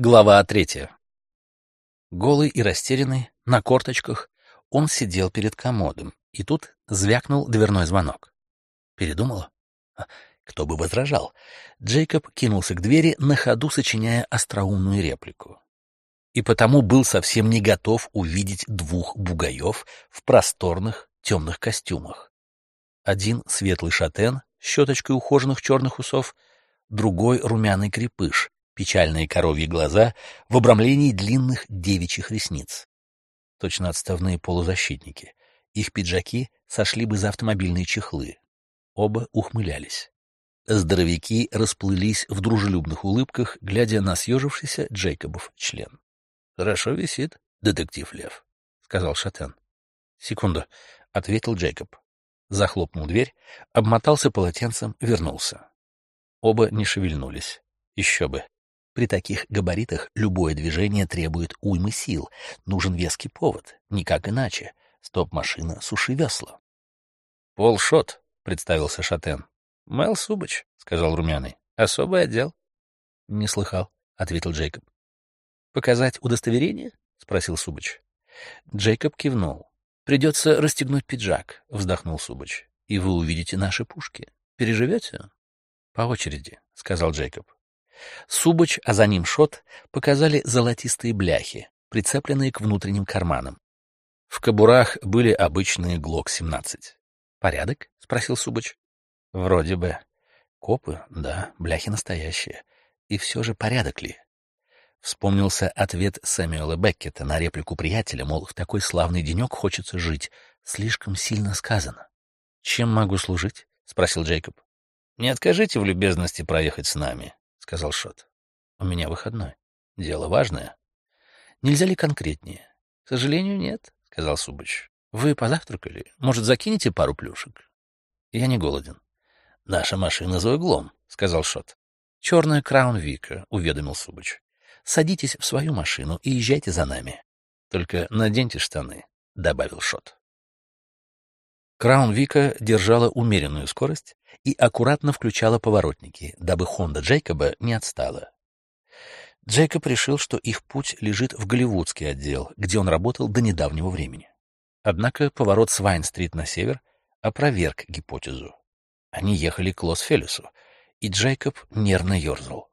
Глава третья. Голый и растерянный, на корточках, он сидел перед комодом, и тут звякнул дверной звонок. Передумала? Кто бы возражал? Джейкоб кинулся к двери, на ходу сочиняя остроумную реплику. И потому был совсем не готов увидеть двух бугаев в просторных темных костюмах. Один светлый шатен, щеточкой ухоженных черных усов, другой румяный крепыш, печальные коровьи глаза в обрамлении длинных девичьих ресниц. Точно отставные полузащитники. Их пиджаки сошли бы за автомобильные чехлы. Оба ухмылялись. Здоровяки расплылись в дружелюбных улыбках, глядя на съежившийся Джейкобов член. — Хорошо висит, детектив Лев, — сказал Шатен. — Секунду, — ответил Джейкоб. Захлопнул дверь, обмотался полотенцем, вернулся. Оба не шевельнулись. Еще бы. При таких габаритах любое движение требует уймы сил. Нужен веский повод, никак иначе. Стоп-машина, суши весла. — Пол Шот, — представился Шатен. — Мэл Субач, — сказал Румяный. — Особый отдел. — Не слыхал, — ответил Джейкоб. — Показать удостоверение? — спросил Субач. Джейкоб кивнул. — Придется расстегнуть пиджак, — вздохнул Субач. — И вы увидите наши пушки. Переживете? — По очереди, — сказал Джейкоб. Субач, а за ним Шот, показали золотистые бляхи, прицепленные к внутренним карманам. В кобурах были обычные ГЛОК-17. «Порядок?» — спросил Субач. «Вроде бы. Копы, да, бляхи настоящие. И все же порядок ли?» Вспомнился ответ Сэмюэла Беккета на реплику приятеля, мол, в такой славный денек хочется жить. Слишком сильно сказано. «Чем могу служить?» — спросил Джейкоб. «Не откажите в любезности проехать с нами сказал Шот. У меня выходной. Дело важное. Нельзя ли конкретнее? К сожалению, нет, сказал Субач. Вы позавтракали? Может, закинете пару плюшек? Я не голоден. Наша машина за углом, сказал Шот. Черная Краун Вика, уведомил Субач. Садитесь в свою машину и езжайте за нами. Только наденьте штаны, добавил Шот. Краун Вика держала умеренную скорость и аккуратно включала поворотники, дабы Хонда Джейкоба не отстала. Джейкоб решил, что их путь лежит в голливудский отдел, где он работал до недавнего времени. Однако поворот с Вайн-стрит на север опроверг гипотезу. Они ехали к Лос-Фелесу, и Джейкоб нервно ерзал.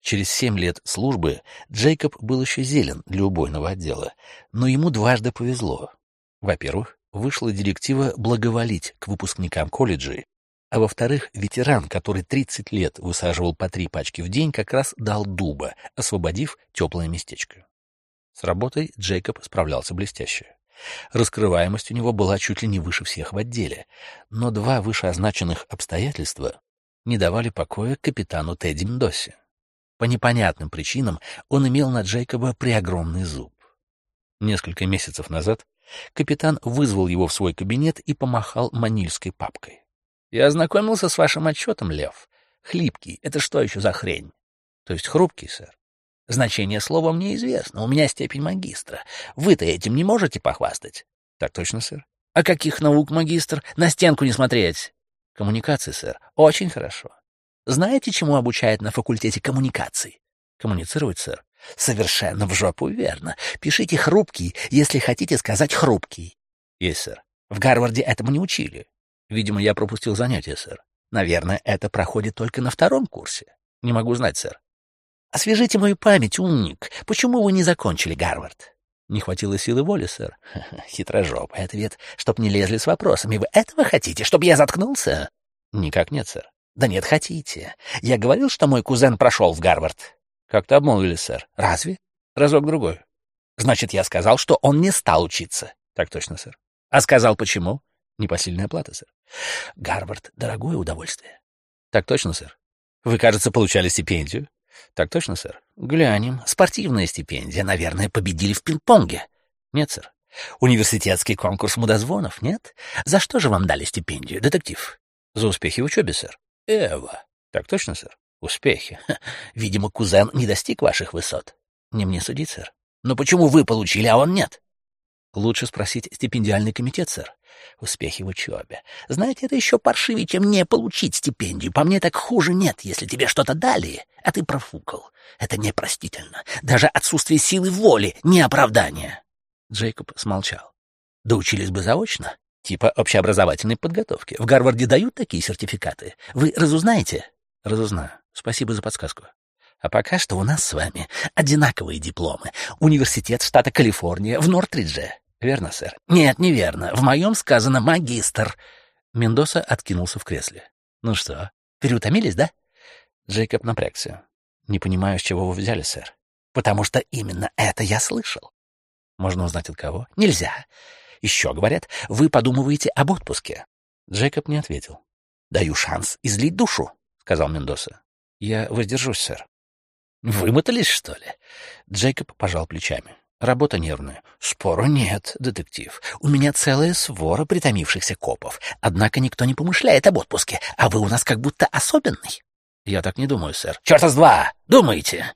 Через семь лет службы Джейкоб был еще зелен для убойного отдела, но ему дважды повезло. Во-первых, вышла директива благоволить к выпускникам колледжей, а во-вторых, ветеран, который 30 лет высаживал по три пачки в день, как раз дал дуба, освободив теплое местечко. С работой Джейкоб справлялся блестяще. Раскрываемость у него была чуть ли не выше всех в отделе, но два вышеозначенных обстоятельства не давали покоя капитану Тедди Мдосе. По непонятным причинам он имел на Джейкоба преогромный зуб. Несколько месяцев назад Капитан вызвал его в свой кабинет и помахал манильской папкой. — Я ознакомился с вашим отчетом, Лев. Хлипкий — это что еще за хрень? — То есть хрупкий, сэр. Значение слова мне известно. У меня степень магистра. Вы-то этим не можете похвастать? — Так точно, сэр. — А каких наук магистр? На стенку не смотреть. — Коммуникации, сэр. Очень хорошо. Знаете, чему обучают на факультете коммуникаций? — Коммуницировать, сэр. Совершенно в жопу верно. Пишите хрупкий, если хотите сказать хрупкий. Есть, сэр. В Гарварде этому не учили. Видимо, я пропустил занятия, сэр. Наверное, это проходит только на втором курсе. Не могу знать, сэр. Освежите мою память, умник. Почему вы не закончили Гарвард? Не хватило силы воли, сэр. Хитрожопый ответ, чтоб не лезли с вопросами. Вы этого хотите, чтобы я заткнулся? Никак нет, сэр. Да нет, хотите. Я говорил, что мой кузен прошел в Гарвард. Как-то обмолвили, сэр. Разве? Разок-другой. Значит, я сказал, что он не стал учиться. Так точно, сэр. А сказал почему? Непосильная плата, сэр. Гарвард — дорогое удовольствие. Так точно, сэр. Вы, кажется, получали стипендию. Так точно, сэр. Глянем. Спортивная стипендия. Наверное, победили в пинг-понге. Нет, сэр. Университетский конкурс мудозвонов, нет? За что же вам дали стипендию, детектив? За успехи в учебе, сэр. Эва. Так точно, сэр. Успехи. Видимо, кузен не достиг ваших высот. Не мне судить, сэр. Но почему вы получили, а он нет? Лучше спросить стипендиальный комитет, сэр. успехи в учебе. Знаете, это еще паршивее, чем не получить стипендию. По мне так хуже нет, если тебе что-то дали, а ты профукал. Это непростительно. Даже отсутствие силы воли — не оправдание. Джейкоб смолчал. Да учились бы заочно, типа общеобразовательной подготовки. В Гарварде дают такие сертификаты. Вы разузнаете? Разузнаю. Спасибо за подсказку. А пока что у нас с вами одинаковые дипломы. Университет штата Калифорния в Нортридже. Верно, сэр? Нет, неверно. В моем сказано магистр. Мендоса откинулся в кресле. Ну что, переутомились, да? Джейкоб напрягся. Не понимаю, с чего вы взяли, сэр. Потому что именно это я слышал. Можно узнать от кого? Нельзя. Еще говорят, вы подумываете об отпуске. Джейкоб не ответил. Даю шанс излить душу, сказал Мендоса. Я воздержусь, сэр. Вымотались, что ли? Джейкоб пожал плечами. Работа нервная. Спору нет, детектив. У меня целая свора притомившихся копов. Однако никто не помышляет об отпуске, а вы у нас как будто особенный. Я так не думаю, сэр. Черта с два! Думаете?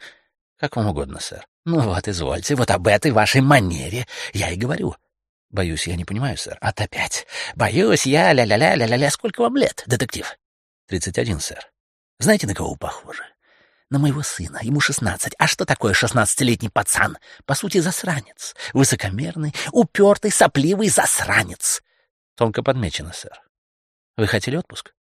Как вам угодно, сэр. Ну вот, извольте, вот об этой вашей манере я и говорю. Боюсь, я не понимаю, сэр. А опять. Боюсь я, ля-ля-ля-ля-ля-ля. Сколько вам лет, детектив? Тридцать один, сэр. Знаете, на кого вы похожи? на моего сына. Ему шестнадцать. А что такое шестнадцатилетний пацан? По сути, засранец. Высокомерный, упертый, сопливый засранец. Тонко подмечено, сэр. Вы хотели отпуск?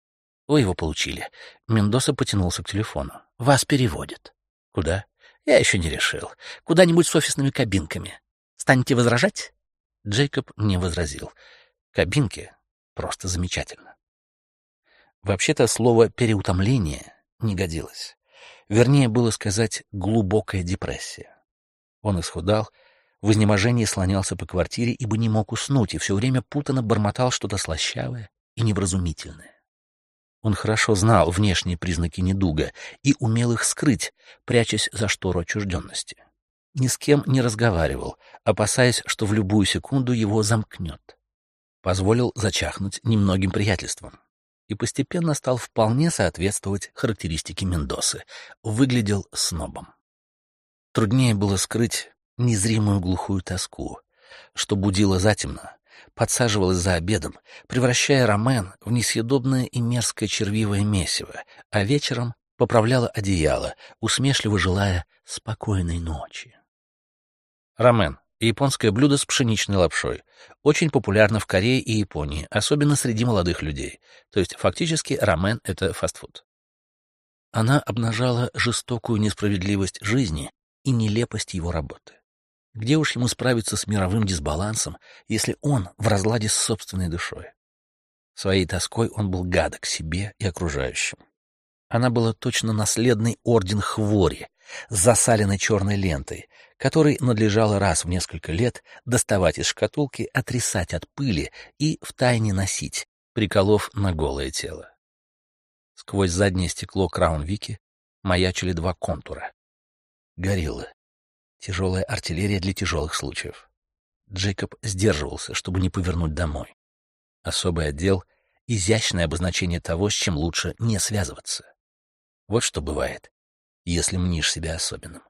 Вы его получили. Мендоса потянулся к телефону. Вас переводят. Куда? Я еще не решил. Куда-нибудь с офисными кабинками. Станете возражать? Джейкоб не возразил. Кабинки просто замечательно. Вообще-то слово «переутомление» не годилось. Вернее, было сказать, глубокая депрессия. Он исхудал, в изнеможении слонялся по квартире, ибо не мог уснуть, и все время путано бормотал что-то слащавое и невразумительное. Он хорошо знал внешние признаки недуга и умел их скрыть, прячась за штору отчужденности. Ни с кем не разговаривал, опасаясь, что в любую секунду его замкнет. Позволил зачахнуть немногим приятельствам и постепенно стал вполне соответствовать характеристике Мендосы. Выглядел снобом. Труднее было скрыть незримую глухую тоску, что будило затемно, подсаживалась за обедом, превращая ромен в несъедобное и мерзкое червивое месиво, а вечером поправляла одеяло, усмешливо желая спокойной ночи. Ромен японское блюдо с пшеничной лапшой. Очень популярно в Корее и Японии, особенно среди молодых людей. То есть фактически рамен — это фастфуд. Она обнажала жестокую несправедливость жизни и нелепость его работы. Где уж ему справиться с мировым дисбалансом, если он в разладе с собственной душой? Своей тоской он был гадок себе и окружающим. Она была точно наследный орден хвори, с засаленной черной лентой, который надлежало раз в несколько лет доставать из шкатулки, отрисать от пыли и втайне носить, приколов на голое тело. Сквозь заднее стекло Краун-Вики маячили два контура. Гориллы. Тяжелая артиллерия для тяжелых случаев. Джейкоб сдерживался, чтобы не повернуть домой. Особый отдел — изящное обозначение того, с чем лучше не связываться. Вот что бывает, если мнишь себя особенным.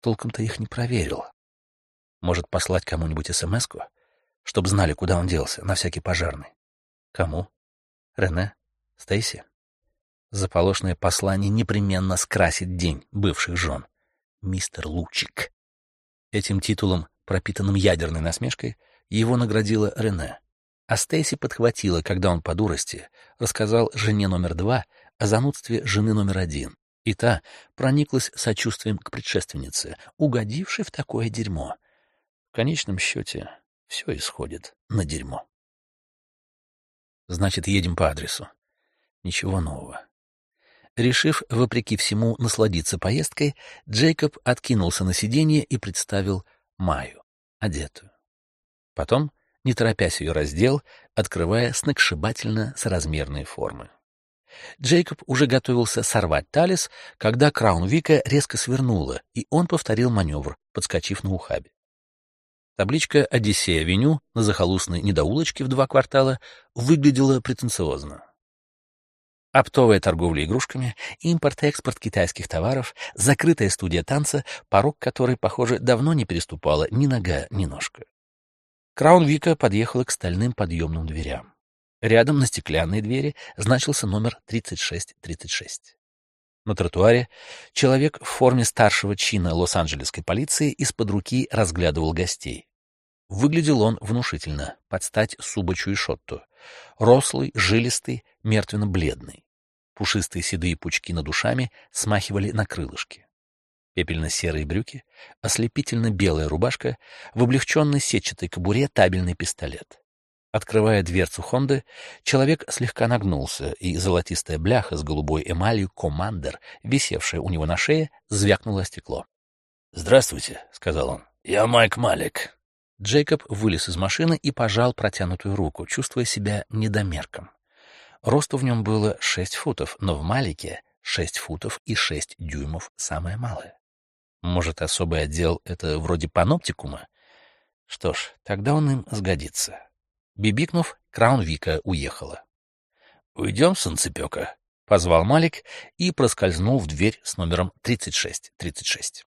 Толком-то их не проверил. Может, послать кому-нибудь СМС-ку, чтобы знали, куда он делся, на всякий пожарный. Кому? Рене? Стейси? Заполошное послание непременно скрасит день бывших жен. Мистер Лучик. Этим титулом, пропитанным ядерной насмешкой, его наградила Рене. А Стейси подхватила, когда он по дурости рассказал жене номер два о занудстве жены номер один, и та прониклась сочувствием к предшественнице, угодившей в такое дерьмо. В конечном счете все исходит на дерьмо. Значит, едем по адресу. Ничего нового. Решив, вопреки всему, насладиться поездкой, Джейкоб откинулся на сиденье и представил Маю, одетую. Потом, не торопясь ее раздел, открывая сногсшибательно соразмерные формы. Джейкоб уже готовился сорвать талис, когда Краун Вика резко свернула, и он повторил маневр, подскочив на ухабе. Табличка «Одиссея-авеню» на захолустной недоулочке в два квартала выглядела претенциозно. Оптовая торговля игрушками, импорт-экспорт китайских товаров, закрытая студия танца, порог которой, похоже, давно не переступала ни нога, ни ножка. Краун Вика подъехала к стальным подъемным дверям. Рядом на стеклянной двери значился номер 3636. На тротуаре человек в форме старшего чина Лос-Анджелесской полиции из-под руки разглядывал гостей. Выглядел он внушительно, под стать Субачу и Шотту. Рослый, жилистый, мертвенно-бледный. Пушистые седые пучки над душами смахивали на крылышки. Пепельно-серые брюки, ослепительно-белая рубашка, в облегченной сетчатой кобуре табельный пистолет. Открывая дверцу Хонды, человек слегка нагнулся, и золотистая бляха с голубой эмалью «Командер», висевшая у него на шее, звякнуло стекло. «Здравствуйте», — сказал он. «Я Майк Малик». Джейкоб вылез из машины и пожал протянутую руку, чувствуя себя недомерком. Росту в нем было шесть футов, но в Малике шесть футов и шесть дюймов самое малое. Может, особый отдел — это вроде паноптикума? Что ж, тогда он им сгодится. Бибикнув, Краун Вика уехала. «Уйдем, солнцепека», — позвал Малик и проскользнул в дверь с номером 3636.